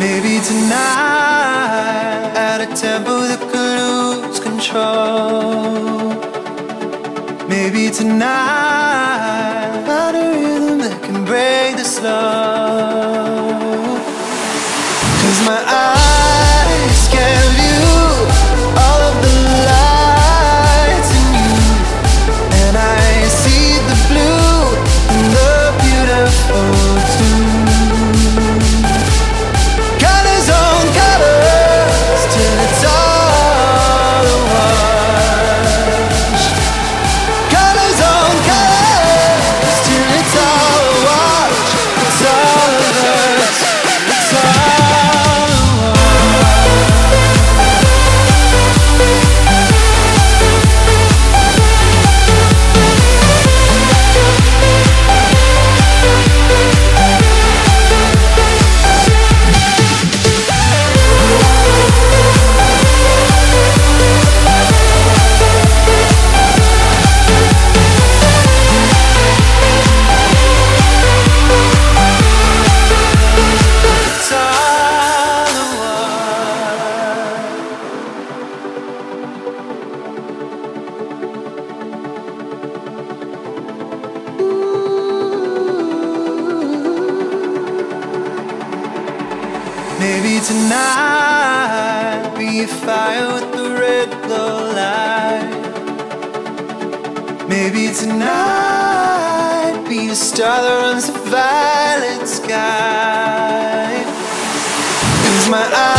Maybe tonight, at a tempo that could lose control. Maybe tonight, find a rhythm that can break the slow. Maybe tonight be a fire with the red glow light. Maybe tonight be a star that runs the violet sky. Cause my eyes